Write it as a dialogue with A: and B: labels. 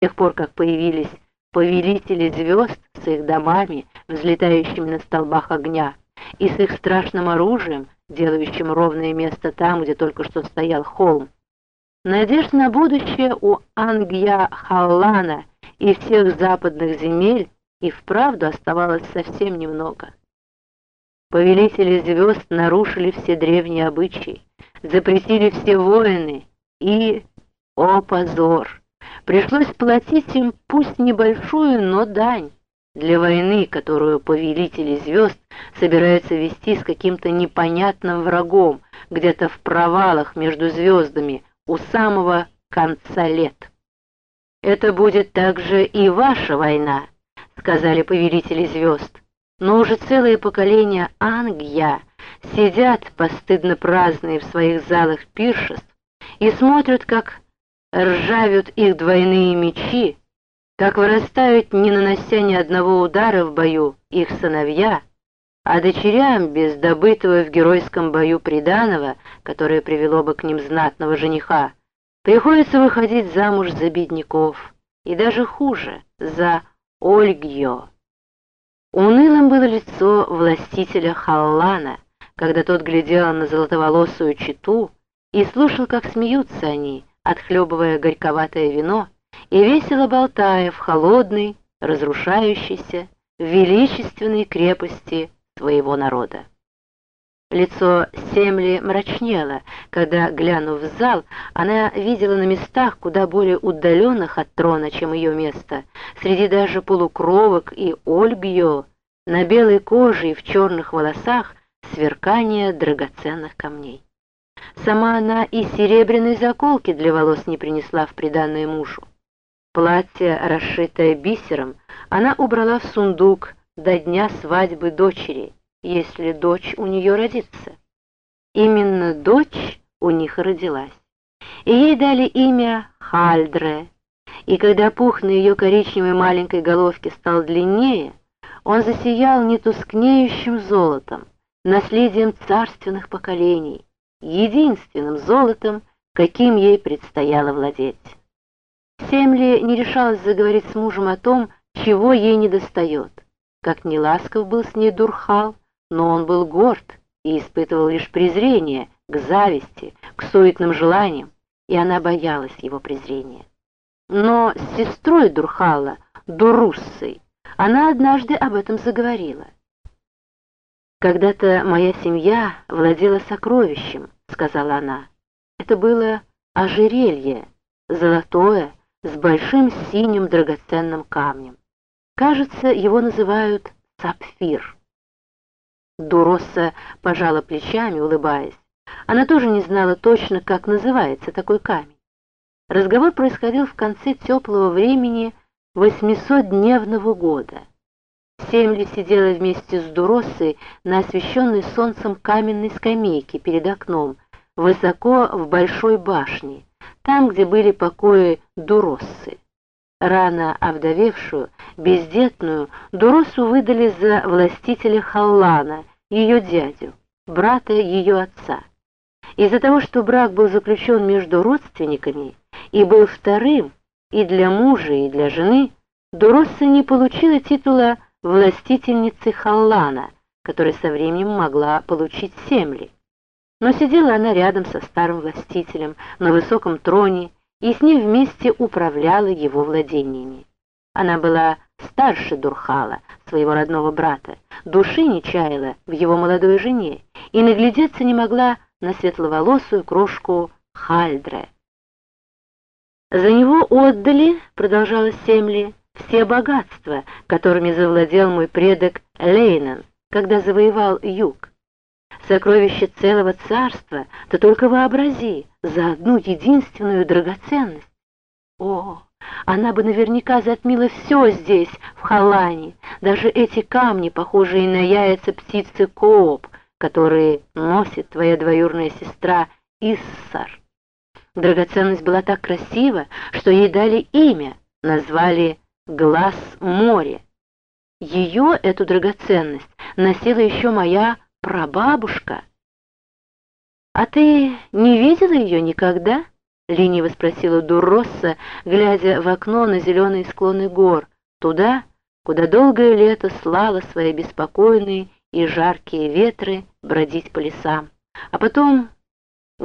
A: тех пор, как появились повелители звезд с их домами, взлетающими на столбах огня, и с их страшным оружием, делающим ровное место там, где только что стоял холм. Надежд на будущее у Ангья Халлана и всех западных земель и вправду оставалось совсем немного. Повелители звезд нарушили все древние обычаи, запретили все воины и... О, позор! Пришлось платить им пусть небольшую, но дань для войны, которую повелители звезд собираются вести с каким-то непонятным врагом где-то в провалах между звездами у самого конца лет. «Это будет также и ваша война», — сказали повелители звезд. Но уже целое поколение Ангья сидят постыдно праздные в своих залах пиршеств и смотрят, как ржавят их двойные мечи, как вырастают, не нанося ни одного удара в бою, их сыновья, а дочерям без добытого в геройском бою приданого, которое привело бы к ним знатного жениха, приходится выходить замуж за бедняков, и даже хуже, за Ольгьо. Унылым было лицо властителя Халлана, когда тот глядел на золотоволосую читу и слушал, как смеются они, отхлебывая горьковатое вино и весело болтая в холодной, разрушающейся, величественной крепости своего народа. Лицо Семли мрачнело, когда, глянув в зал, она видела на местах, куда более удаленных от трона, чем ее место, среди даже полукровок и ольгио, на белой коже и в черных волосах сверкание драгоценных камней. Сама она и серебряной заколки для волос не принесла в приданное мужу. Платье, расшитое бисером, она убрала в сундук до дня свадьбы дочери, если дочь у нее родится. Именно дочь у них родилась. И ей дали имя Хальдре. И когда пух на ее коричневой маленькой головке стал длиннее, он засиял не тускнеющим золотом, наследием царственных поколений, единственным золотом, каким ей предстояло владеть. Семли не решалась заговорить с мужем о том, чего ей недостает. Как не ласков был с ней Дурхал, но он был горд и испытывал лишь презрение к зависти, к суетным желаниям, и она боялась его презрения. Но с сестрой Дурхала, Дуруссой, она однажды об этом заговорила. «Когда-то моя семья владела сокровищем», — сказала она. «Это было ожерелье, золотое, с большим синим драгоценным камнем. Кажется, его называют сапфир». Дуросса пожала плечами, улыбаясь. Она тоже не знала точно, как называется такой камень. Разговор происходил в конце теплого времени восьмисотдневного года. Семли сидела вместе с Дуроссой на освещенной солнцем каменной скамейке перед окном, высоко в большой башне, там, где были покои Дуроссы. Рано овдовевшую, бездетную, Дуроссу выдали за властителя Халлана, ее дядю, брата ее отца. Из-за того, что брак был заключен между родственниками и был вторым и для мужа, и для жены, Дуросса не получила титула властительницы Халлана, который со временем могла получить Семли. Но сидела она рядом со старым властителем на высоком троне и с ним вместе управляла его владениями. Она была старше Дурхала, своего родного брата, души не чаяла в его молодой жене и наглядеться не могла на светловолосую крошку Хальдре. «За него отдали, — продолжала Семли, — все богатства, которыми завладел мой предок Лейнан, когда завоевал юг. Сокровище целого царства, ты только вообрази, за одну единственную драгоценность. О, она бы наверняка затмила все здесь, в Халане, даже эти камни, похожие на яйца птицы Кооп, которые носит твоя двоюрная сестра Иссар. Драгоценность была так красива, что ей дали имя, назвали «Глаз моря». Ее, эту драгоценность, носила еще моя прабабушка. А ты не видела ее никогда? лениво спросила Дурросса, глядя в окно на зеленые склоны гор, туда, куда долгое лето слало свои беспокойные и жаркие ветры бродить по лесам. А потом